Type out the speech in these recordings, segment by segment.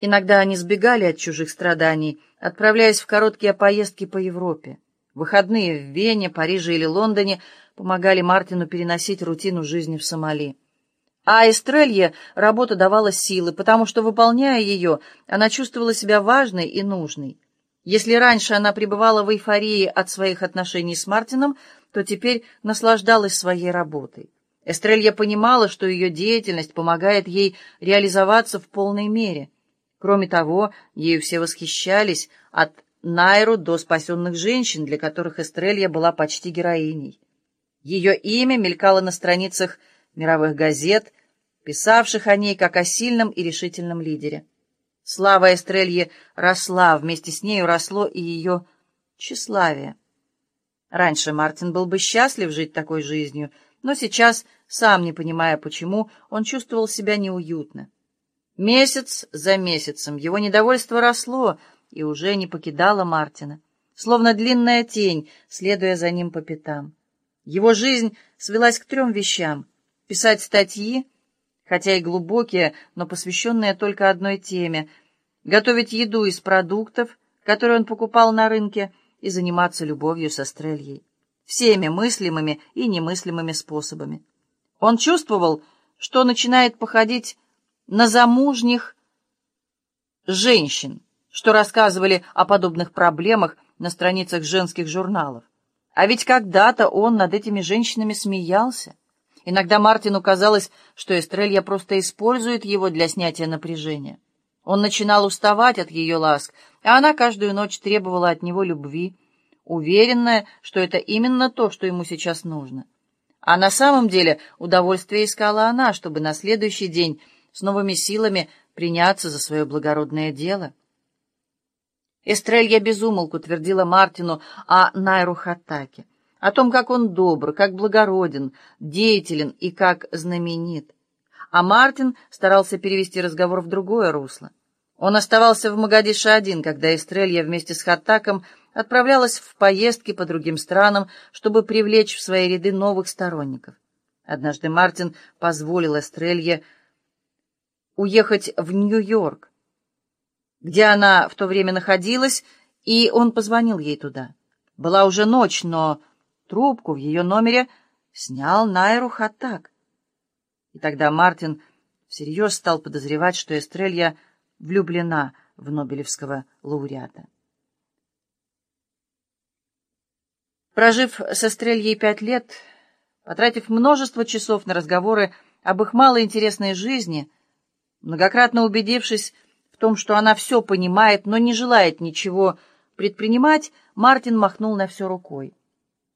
Иногда они сбегали от чужих страданий, отправляясь в короткие поездки по Европе. Выходные в Вене, Париже или Лондоне помогали Мартину переносить рутину жизни в Сомали. А Эстрелье работа давала силы, потому что, выполняя ее, она чувствовала себя важной и нужной. Если раньше она пребывала в эйфории от своих отношений с Мартином, то теперь наслаждалась своей работой. Эстрелья понимала, что ее деятельность помогает ей реализоваться в полной мере. Кроме того, ею все восхищались, от Найру до спасенных женщин, для которых Эстрелья была почти героиней. Ее имя мелькало на страницах мировых газет, писавших о ней как о сильном и решительном лидере. Слава Эстрельи росла, вместе с нею росло и ее тщеславие. Раньше Мартин был бы счастлив жить такой жизнью, но сейчас, сам не понимая почему, он чувствовал себя неуютно. Месяц за месяцем его недовольство росло и уже не покидало Мартина, словно длинная тень, следуя за ним по пятам. Его жизнь свелась к трем вещам — писать статьи, хотя и глубокие, но посвященные только одной теме, готовить еду из продуктов, которые он покупал на рынке, и заниматься любовью со Стрельей. Всеми мыслимыми и немыслимыми способами. Он чувствовал, что начинает походить на замужних женщин, что рассказывали о подобных проблемах на страницах женских журналов. А ведь когда-то он над этими женщинами смеялся. Иногда Мартину казалось, что Эстрелья просто использует его для снятия напряжения. Он начинал уставать от ее ласк, а она каждую ночь требовала от него любви, уверенная, что это именно то, что ему сейчас нужно. А на самом деле удовольствие искала она, чтобы на следующий день с новыми силами приняться за свое благородное дело. Эстрелья безумолку твердила Мартину о Найру Хаттаке, о том, как он добр, как благороден, деятелен и как знаменит. А Мартин старался перевести разговор в другое русло. Он оставался в Магадише один, когда Эстрелья вместе с Хаттаком отправлялась в поездки по другим странам, чтобы привлечь в свои ряды новых сторонников. Однажды Мартин позволил Эстрелье уехать в Нью-Йорк, где она в то время находилась, и он позвонил ей туда. Была уже ночь, но трубку в ее номере снял Найру Хаттак. И тогда Мартин всерьез стал подозревать, что Эстрелья влюблена в Нобелевского лауреата. Прожив с Эстрельей пять лет, потратив множество часов на разговоры об их малоинтересной жизни, многократно убедившись в том, что она все понимает, но не желает ничего предпринимать, Мартин махнул на все рукой.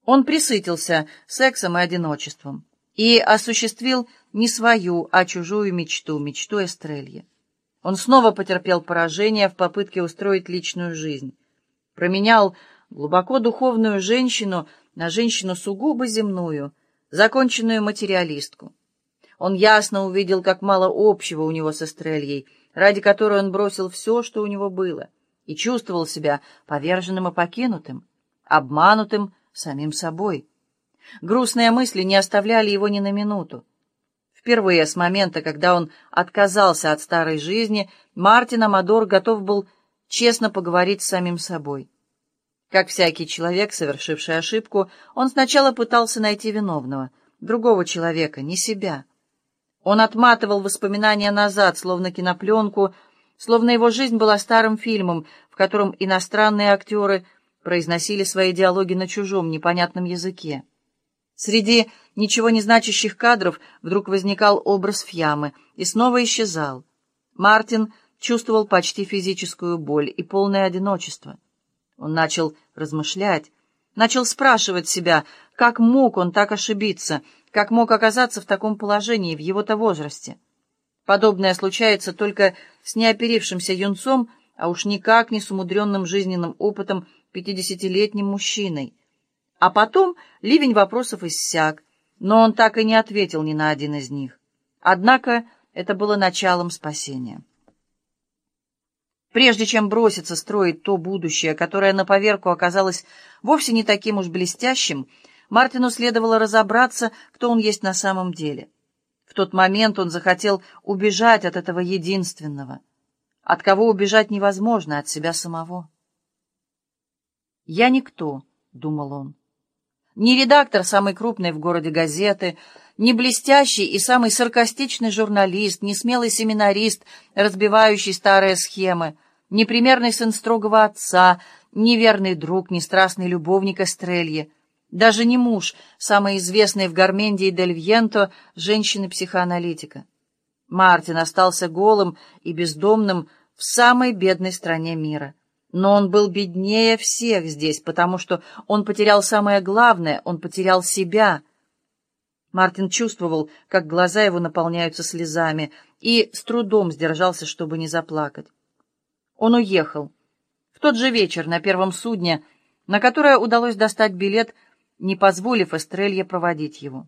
Он присытился сексом и одиночеством и осуществил не свою, а чужую мечту, мечту Эстрельи. Он снова потерпел поражение в попытке устроить личную жизнь. Променял глубоко духовную женщину на женщину сугубо земную, законченную материалистку. Он ясно увидел, как мало общего у него с Эстрельей, ради которой он бросил все, что у него было, и чувствовал себя поверженным и покинутым, обманутым самим собой. Грустные мысли не оставляли его ни на минуту. Впервые с момента, когда он отказался от старой жизни, Мартин Амадор готов был честно поговорить с самим собой. Как всякий человек, совершивший ошибку, он сначала пытался найти виновного, другого человека, не себя. Он отматывал воспоминания назад, словно кинопленку, словно его жизнь была старым фильмом, в котором иностранные актеры произносили свои диалоги на чужом, непонятном языке. Среди ничего не значащих кадров вдруг возникал образ Фьямы и снова исчезал. Мартин чувствовал почти физическую боль и полное одиночество. Он начал размышлять, начал спрашивать себя, как мог он так ошибиться, как мог оказаться в таком положении в его-то возрасте. Подобное случается только с неоперившимся юнцом, а уж никак не с умудренным жизненным опытом пятидесятилетним мужчиной. А потом ливень вопросов иссяк, но он так и не ответил ни на один из них. Однако это было началом спасения. Прежде чем броситься строить то будущее, которое на поверку оказалось вовсе не таким уж блестящим, Мартину следовало разобраться, кто он есть на самом деле. В тот момент он захотел убежать от этого единственного, от кого убежать невозможно, от себя самого. «Я никто», — думал он. «Не редактор самой крупной в городе газеты, не блестящий и самый саркастичный журналист, не смелый семинарист, разбивающий старые схемы, не примерный сын строгого отца, не верный друг, не страстный любовник Эстрельи, даже не муж, самой известной в Гармендии Дель Вьенто женщины-психоаналитика. Мартин остался голым и бездомным в самой бедной стране мира. Но он был беднее всех здесь, потому что он потерял самое главное, он потерял себя. Мартин чувствовал, как глаза его наполняются слезами, и с трудом сдержался, чтобы не заплакать. Он уехал. В тот же вечер на первом судне, на которое удалось достать билет, не позволив Эстрелье проводить его.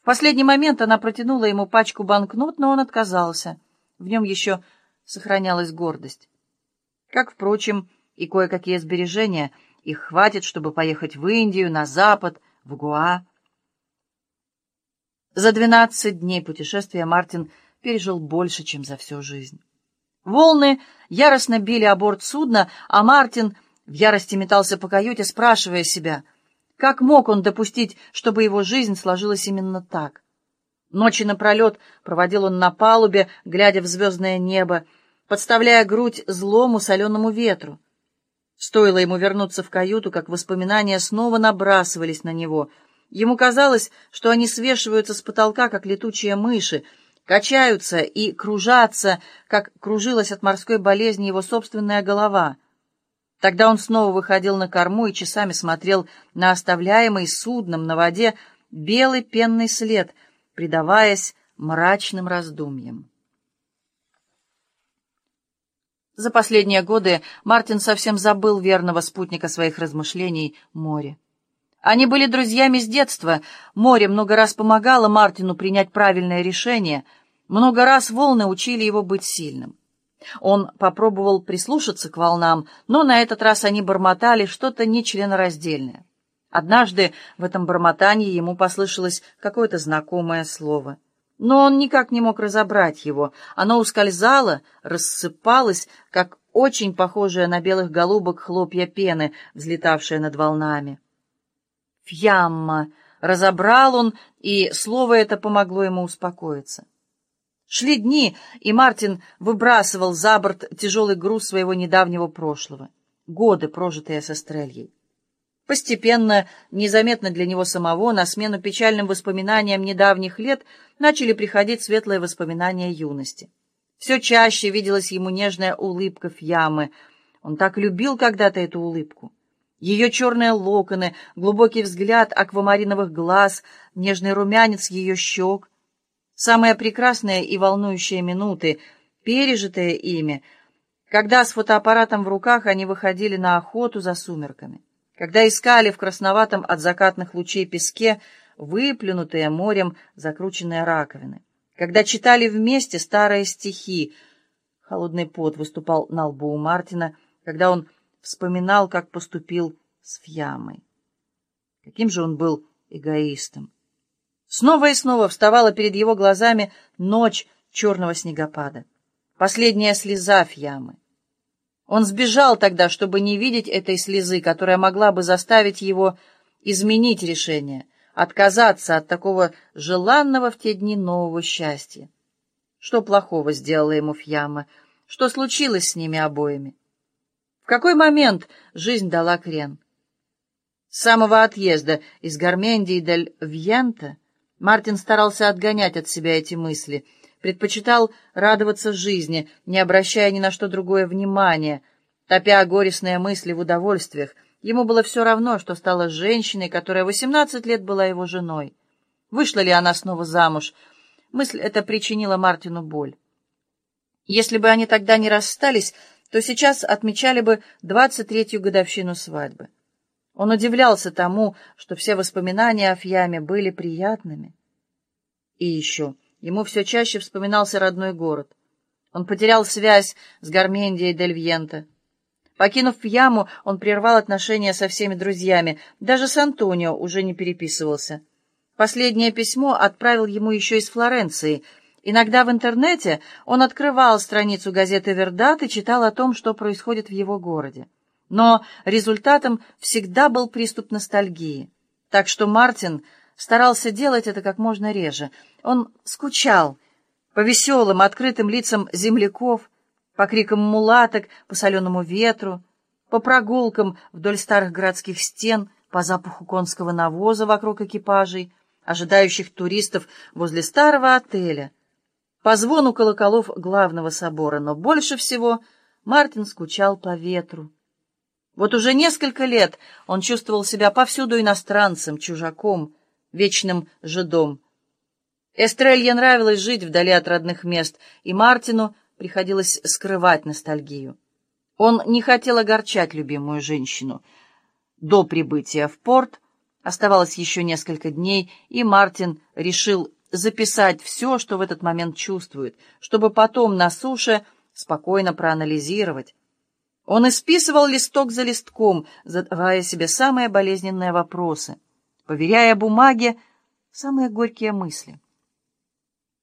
В последний момент она протянула ему пачку банкнот, но он отказался. В нем еще сохранялась гордость. Как, впрочем, и кое-какие сбережения, их хватит, чтобы поехать в Индию, на Запад, в Гуа. За двенадцать дней путешествия Мартин пережил больше, чем за всю жизнь. Волны яростно били о борт судна, а Мартин в ярости метался по каюте, спрашивая себя — как мог он допустить, чтобы его жизнь сложилась именно так? Ночи напролет проводил он на палубе, глядя в звездное небо, подставляя грудь злому соленому ветру. Стоило ему вернуться в каюту, как воспоминания снова набрасывались на него. Ему казалось, что они свешиваются с потолка, как летучие мыши, качаются и кружатся, как кружилась от морской болезни его собственная голова — Тогда он снова выходил на корму и часами смотрел на оставляемый судном на воде белый пенный след, предаваясь мрачным раздумьям. За последние годы Мартин совсем забыл верного спутника своих размышлений — море. Они были друзьями с детства. Море много раз помогало Мартину принять правильное решение, много раз волны учили его быть сильным. Он попробовал прислушаться к волнам, но на этот раз они бормотали что-то нечленораздельное. Однажды в этом бормотании ему послышалось какое-то знакомое слово. Но он никак не мог разобрать его. Оно ускользало, рассыпалось, как очень похожее на белых голубок хлопья пены, взлетавшие над волнами. «Фьямма!» — разобрал он, и слово это помогло ему успокоиться. Шли дни, и Мартин выбрасывал за борт тяжелый груз своего недавнего прошлого, годы, прожитые со Стрельей. Постепенно, незаметно для него самого, на смену печальным воспоминаниям недавних лет начали приходить светлые воспоминания юности. Все чаще виделась ему нежная улыбка Фьямы. Он так любил когда-то эту улыбку. Ее черные локоны, глубокий взгляд аквамариновых глаз, нежный румянец ее щек, Самые прекрасные и волнующие минуты, пережитые ими, когда с фотоаппаратом в руках они выходили на охоту за сумерками, когда искали в красноватом от закатных лучей песке выплюнутые морем закрученные раковины, когда читали вместе старые стихи. Холодный пот выступал на лбу у Мартина, когда он вспоминал, как поступил с Фьямой. Каким же он был эгоистом! Снова и снова вставала перед его глазами ночь черного снегопада. Последняя слеза Фьямы. Он сбежал тогда, чтобы не видеть этой слезы, которая могла бы заставить его изменить решение, отказаться от такого желанного в те дни нового счастья. Что плохого сделала ему Фьяма? Что случилось с ними обоими? В какой момент жизнь дала крен? С самого отъезда из Гармендии дель Вьента Мартин старался отгонять от себя эти мысли, предпочитал радоваться жизни, не обращая ни на что другое внимания, топя горестные мысли в удовольствиях. Ему было все равно, что стала женщиной, которая 18 лет была его женой. Вышла ли она снова замуж? Мысль эта причинила Мартину боль. Если бы они тогда не расстались, то сейчас отмечали бы 23-ю годовщину свадьбы. Он удивлялся тому, что все воспоминания о Фьяме были приятными. И еще ему все чаще вспоминался родной город. Он потерял связь с Гармендией дель Вьента. Покинув Фьяму, он прервал отношения со всеми друзьями, даже с Антонио уже не переписывался. Последнее письмо отправил ему еще из Флоренции, Иногда в интернете он открывал страницу газеты «Вердат» и читал о том, что происходит в его городе. Но результатом всегда был приступ ностальгии. Так что Мартин старался делать это как можно реже. Он скучал по веселым, открытым лицам земляков, по крикам мулаток, по соленому ветру, по прогулкам вдоль старых городских стен, по запаху конского навоза вокруг экипажей, ожидающих туристов возле старого отеля — по звону колоколов главного собора, но больше всего Мартин скучал по ветру. Вот уже несколько лет он чувствовал себя повсюду иностранцем, чужаком, вечным жидом. Эстрелье нравилось жить вдали от родных мест, и Мартину приходилось скрывать ностальгию. Он не хотел огорчать любимую женщину. До прибытия в порт оставалось еще несколько дней, и Мартин решил записать все, что в этот момент чувствует, чтобы потом на суше спокойно проанализировать. Он исписывал листок за листком, задавая себе самые болезненные вопросы, поверяя бумаге самые горькие мысли —